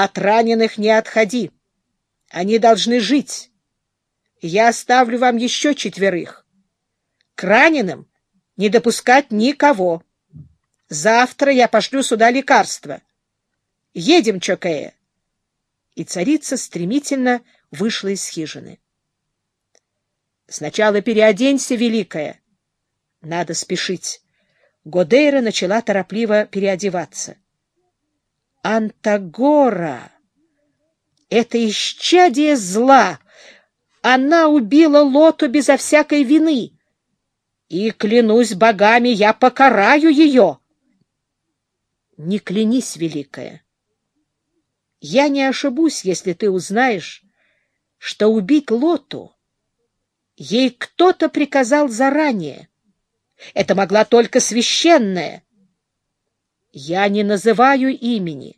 От раненых не отходи. Они должны жить. Я оставлю вам еще четверых. К раненым не допускать никого. Завтра я пошлю сюда лекарства. Едем, Чокея. И царица стремительно вышла из хижины. Сначала переоденься, Великая. Надо спешить. Годейра начала торопливо переодеваться. Антагора! Это исчадие зла! Она убила Лоту безо всякой вины. И, клянусь богами, я покараю ее. Не клянись, Великая. Я не ошибусь, если ты узнаешь, что убить Лоту ей кто-то приказал заранее. Это могла только священная. Я не называю имени.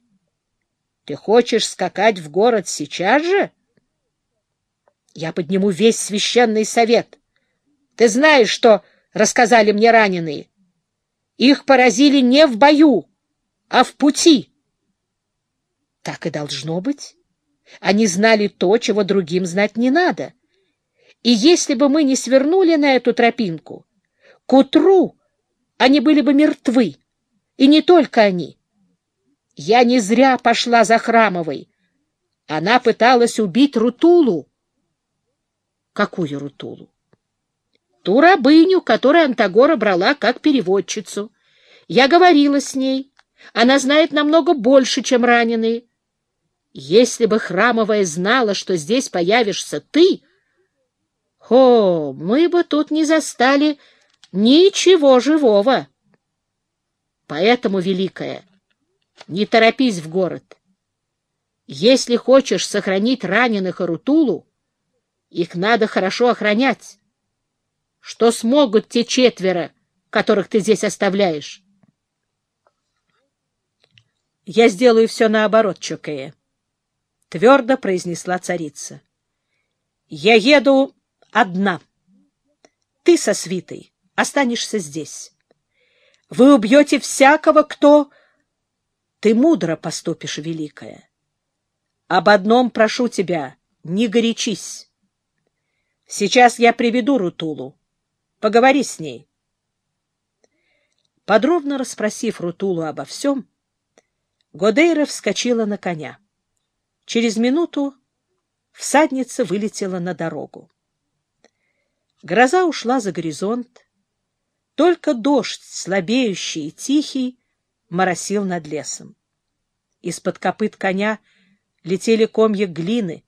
Ты хочешь скакать в город сейчас же? Я подниму весь священный совет. Ты знаешь, что рассказали мне раненые. Их поразили не в бою, а в пути. Так и должно быть. Они знали то, чего другим знать не надо. И если бы мы не свернули на эту тропинку, к утру они были бы мертвы, и не только они. Я не зря пошла за Храмовой. Она пыталась убить Рутулу. Какую Рутулу? Ту рабыню, которую Антагора брала как переводчицу. Я говорила с ней. Она знает намного больше, чем раненые. Если бы Храмовая знала, что здесь появишься ты... О, мы бы тут не застали Ничего живого. Поэтому, Великая, не торопись в город. Если хочешь сохранить раненых Арутулу, их надо хорошо охранять. Что смогут те четверо, которых ты здесь оставляешь? — Я сделаю все наоборот, Чокея, — твердо произнесла царица. — Я еду одна. Ты со свитой останешься здесь. Вы убьете всякого, кто... Ты мудро поступишь, Великая. Об одном прошу тебя, не горячись. Сейчас я приведу Рутулу. Поговори с ней. Подробно расспросив Рутулу обо всем, Годейра вскочила на коня. Через минуту всадница вылетела на дорогу. Гроза ушла за горизонт, только дождь, слабеющий и тихий, моросил над лесом. Из-под копыт коня летели комья глины.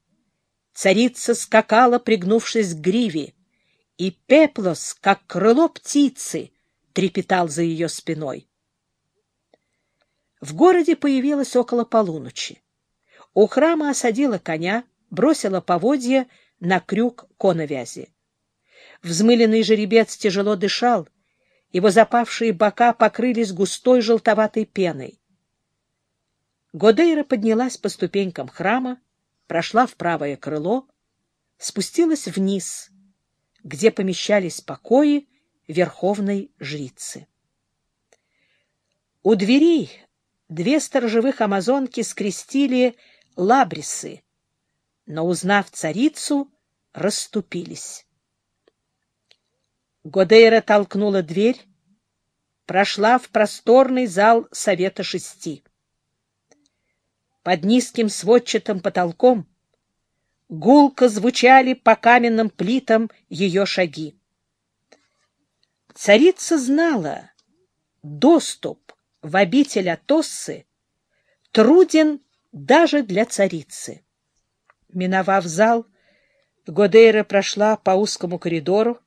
Царица скакала, пригнувшись к гриве, и пеплос, как крыло птицы, трепетал за ее спиной. В городе появилась около полуночи. У храма осадила коня, бросила поводья на крюк коновязи. Взмыленный жеребец тяжело дышал, его запавшие бока покрылись густой желтоватой пеной. Годейра поднялась по ступенькам храма, прошла в правое крыло, спустилась вниз, где помещались покои верховной жрицы. У дверей две сторожевых амазонки скрестили лабрисы, но, узнав царицу, расступились. Годейра толкнула дверь, прошла в просторный зал Совета Шести. Под низким сводчатым потолком гулко звучали по каменным плитам ее шаги. Царица знала, доступ в обитель Атоссы труден даже для царицы. Миновав зал, Годейра прошла по узкому коридору,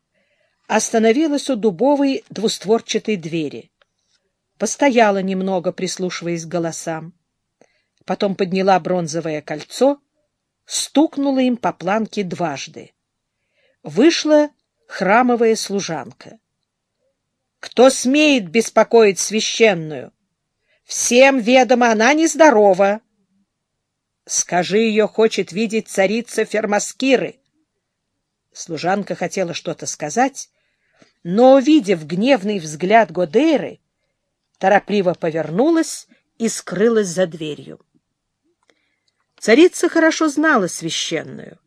остановилась у дубовой двустворчатой двери. Постояла немного, прислушиваясь к голосам. Потом подняла бронзовое кольцо, стукнула им по планке дважды. Вышла храмовая служанка. «Кто смеет беспокоить священную? Всем ведомо, она нездорова!» «Скажи, ее хочет видеть царица Фермаскиры!» Служанка хотела что-то сказать, но, увидев гневный взгляд Годейры, торопливо повернулась и скрылась за дверью. Царица хорошо знала священную.